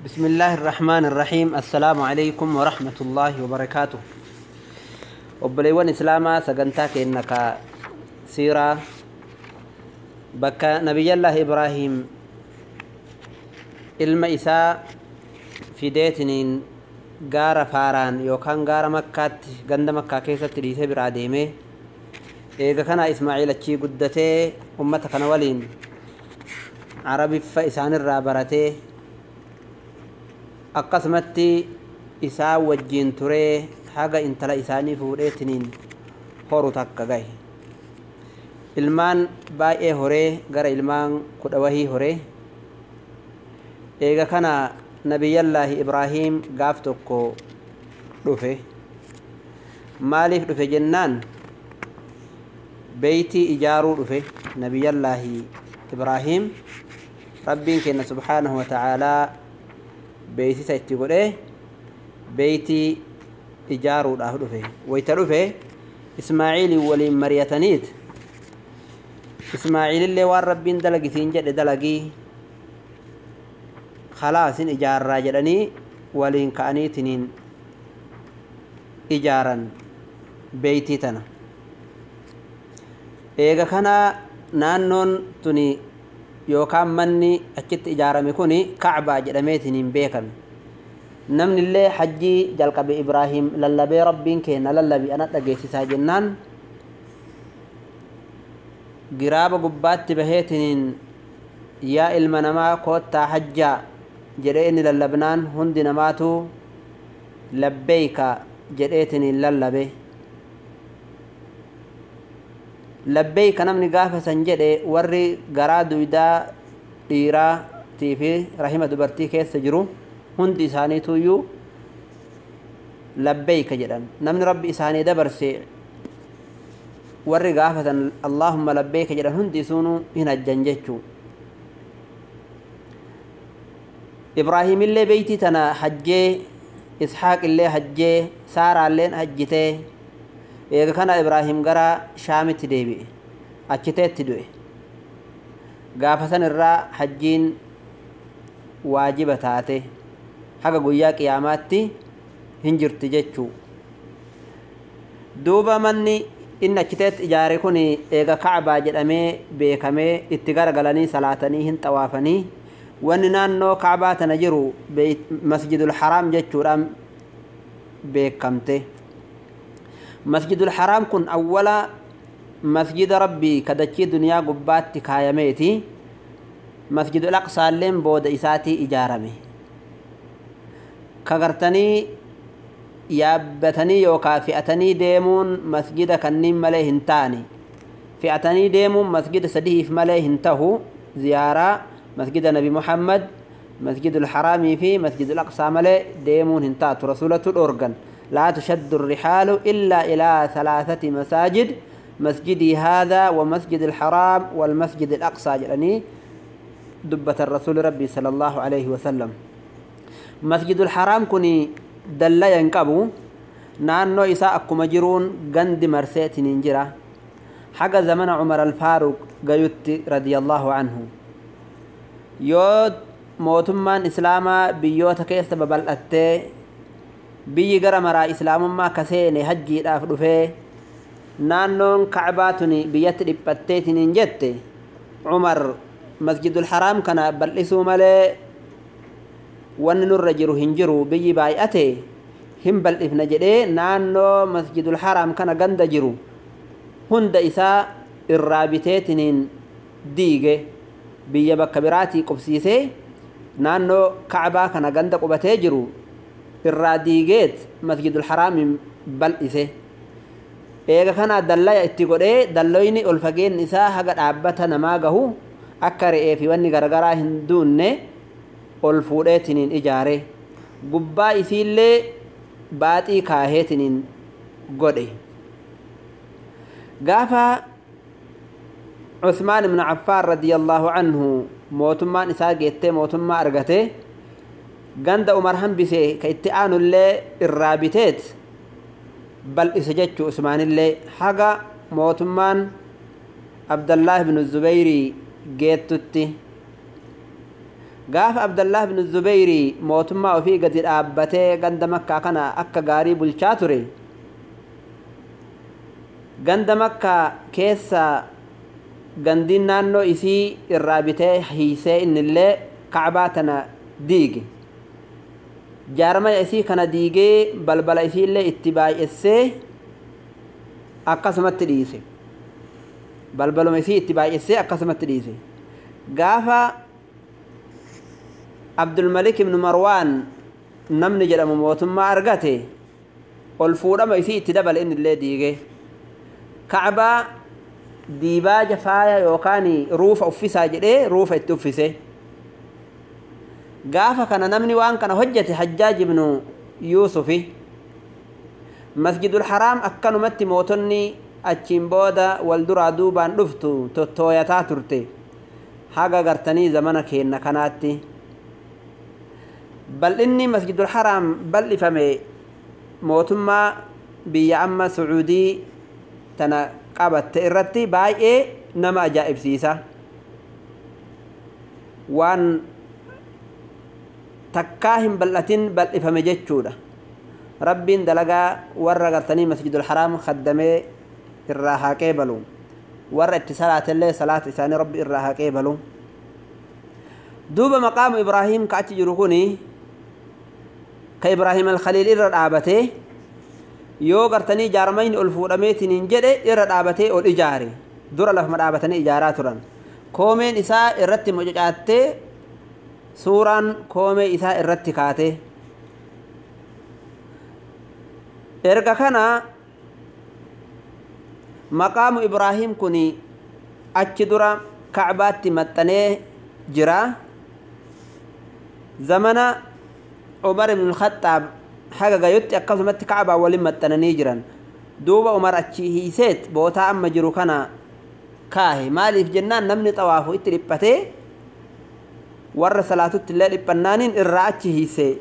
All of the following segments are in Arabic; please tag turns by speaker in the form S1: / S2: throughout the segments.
S1: بسم الله الرحمن الرحيم السلام عليكم ورحمة الله وبركاته وبليون إسلاما سقنتاك إنك سيرا بك نبي الله إبراهيم إلما في ديتنين غار فاران يوكان غار مكة غند مكة كيسة تريسة براديمي إذا كان إسماعيل أتشي قدتي أمتك نولين عربي فإسان الرابرتي akkasumatti isaan wajjiin turee haga intala isaanii fuudheetiniin horu takka gahe ilmaan baay'ee horee gara ilmaan kudha wahii horee eega kana nabiyyallaahi ibraahiim gaaf tokko dhufe maaliif dhufe jennaan beeytii ijaaruu dhufe nabiyyallaahi ibraahiim rabbiin kenna subhaanahu wa ta'aalaa beeysisa itti godhe beeytii ijaaruudhaaf dhufe wayta dhufe ismaaciilii waliin mariyataniit ismaaciilillee waan rabbiin dalagisiin jedhe dalagii kalaasin ijaarraa jedhanii waliin ka'aniitiniin ijaaran beeytii tana eega kana naannoon tuni achitti ijaarame kun kacbaa jedhameetiniin beekame namni illee hajjii jalqabe ibraahim lallabee rabbiin kenna lallabi ana dhageessisaa jennaan giraaba gubbaatti baheetiniin yaa ilma namaa koottaa hajjaa jedhee inni lallabnaan hundi namaatu labbeeyka jedheetiniin lallabe labbeeyka namni gaafa san jedhe warri garaa duydaa dhiiraatii fi rahima dubartii keessa jiru hundi isaaniituyyuu labbeeyka jedhan namni rabbi isaanii dabarse warri gaafa san allaahumma labbeeyka jedhan hundi isuunu hin hajjan jechuu ibraahim illee beeytii tana hajjee ishaaq illee hajjee saaraalleen hajjitee eega kana ibraahim gara shaamitti deebi'e. Achiteetti du'e. Gaafa san irraa hajjiin waajiba taate haga guyyaa qiyaamaatti hin jirti jechuu. Duuba manni inni achiteetti ijaare kun eega kacbaa jedhamee beekamee itti garagalanii salaatanii hin xawaafanii wanni naannoo kaabaa tana jiru masjidul haraam jechuudhaan beekamte masjidul haraam kun awwala masjida rabbii kadachii duniyaa gubbaatti kaayameeti masjidul aqsaalleen booda isaatii ijaarame kagartanii yaabbatanii yookaa fi'atanii deemuun masjida kanniin malee hin taane fi'atanii deemuun masjida sadiif malee hin tahu ziyaaraa مسجد نبي محمد مسجد الحرام في مسجد الأقصى ملء ديمون هنتات رسولة الأورغن لا تشد الرحال إلا إلى ثلاثة مساجد مسجدي هذا ومسجد الحرام والمسجد الأقصى. جلني دبة الرسول ربي صلى الله عليه وسلم. مسجد الحرام كني دل ينقبو نانو إساء أكما جرون قند مرسيت ننجرة حق زمن عمر الفاروق قيوت رضي الله عنه. yoo mootummaan islaamaa biyyoota keessa babal'attee biyyi gara maraa islaamummaa ka seene hajjiidhaaf dhufee naannoon kacbaa tuni biyyatti dhiphatteetiniin jette cumar masjidul haraam kana bal'isuu malee wanni nurra jiru hin jiru biyyi baay'ate hin bal'ifna jedhee naannoo masjidul haraam kana ganda jiru. Hunda isaa irraa biteetiniin diige biyya bakka biraatii qubsiisee naannoo kacbaa kana ganda qubatee jiru irraa diigeet masjidul haraamiin bal'ise. Eega kanaa dallaya itti godhee dalloyni ol fageenni isaa haga dhaabbata namaa gahu akka re'ee fi wanni garagaraa hin duunne ol fuudheetiniin ijaare. Gubbaa isiillee baaxii kaaheetiniin godhe. Gaafa Usmaan ibn Affaan radiyallahu anhu mootummaan isaa geettee mootummaa argate عمر هم بسي كإتعان اللي الرابطات بل إسجدت عثمان اللي حقا موتمان عبد الله بن الزبير جيتتي gaafa abdallah bin zubeyri mootummaa ofii gadi dhaabbatee ganda makkaa kana akka gaarii bulchaa ture ganda makkaa keessa gandiin naannoo isii irraa bitee hiisee innillee kacbaa tana diige jaarmaya isii kana diigee balbala isiillee itti baay'essee akkasumatti dhiise balbaluma isii itti baay'essee akkasumatti dhiise gaafa abdulmalik ibnu marwaan namni jedhamu mootummaa argate ol fuudhama isii itti dabale inni illee diige kacbaa diibaaja faaya yookaan ruufa uffisaa jedhee ruufa itti uffise gaafa kana namni waan kana hojjete hajjaaj ibnu yuusufi masjidul haraam akkanumatti mootonni achiin booda wal duraa duubaan dhuftu tottooyataa turte haga gartanii zamana keenna kanaatti bal'inni masjidul haraam bal'ifame mootummaa biyya amma sucuudii tana qabatte irratti baay'ee nama ajaa'ibsiisa waan takkaa hin bal'atin bal'ifame jechuudha rabbiin dalagaa warra gartanii masjidul haraam kaddamee irraa haqee balu warra itti salaatellee salaata isaanii rabbi irraa haqee balu duuba maqaamu ibraahiim ka achi jiru kuni ka ibraahim alkhaliil irra dhaabatee yoo gartanii jaarmayni ol fuudhameetiniin jedhe irra dhaabatee ol ijaare dura lafuma dhaabatanii ijaaraa turan koomeen isaa irratti mucucaattee suuraan koomee isaa irratti kaate. Erga kana maqaamu ibraahiim kun achi dura kacbaatti maxxanee jira. Zamana umar ibn khaxaab haga gayotti akkasumatti kacbaa waliin maxxananii jiran. Duuba umar achi hiiseet bootaa amma jiru kana kaahe. Maaliif jennaan namni xawaafu itti dhiphatee dhiphannaaniin irraa achi hiise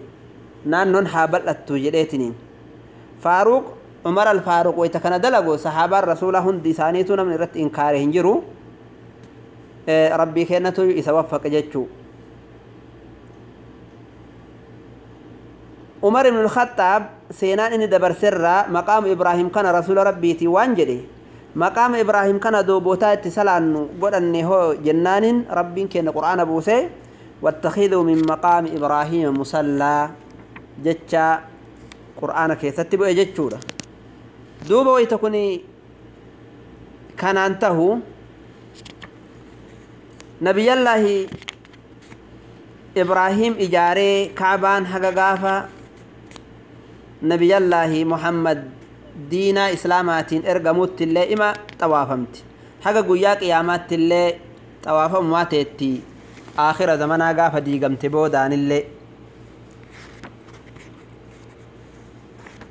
S1: naannoon haa bal'attu jedheetiniin faaruuq umar alfaaruq wayta kana dalagu sahaabaan rasuulaa hundi isaaniitu namni irratti inkaare hin jiru rabbii kennatu isa waffaqe jechuu umar ibn alkhaxaab seenaan inni dabarserraa maqaamu ibraahim kana rasuula rabbiitii waan jedhe maqaama ibraahim kana duubootaa itti salaannu godhanne hoo jennaanin rabbiin kenna qur'aana buuse واتخذوا من مقام إبراهيم مصلى. جتشا قرآن كيستي بؤي جتشورا. دوبا ويتكوني كان أنته نبي الله إبراهيم إجاري كعبان حقا غافا نبي الله محمد دينا إسلامات إرقموت اللي إما طوافمت. حقا قياك إيامات اللي طوافم واتيتي آخر زمنا غافا ديقمت بودان اللي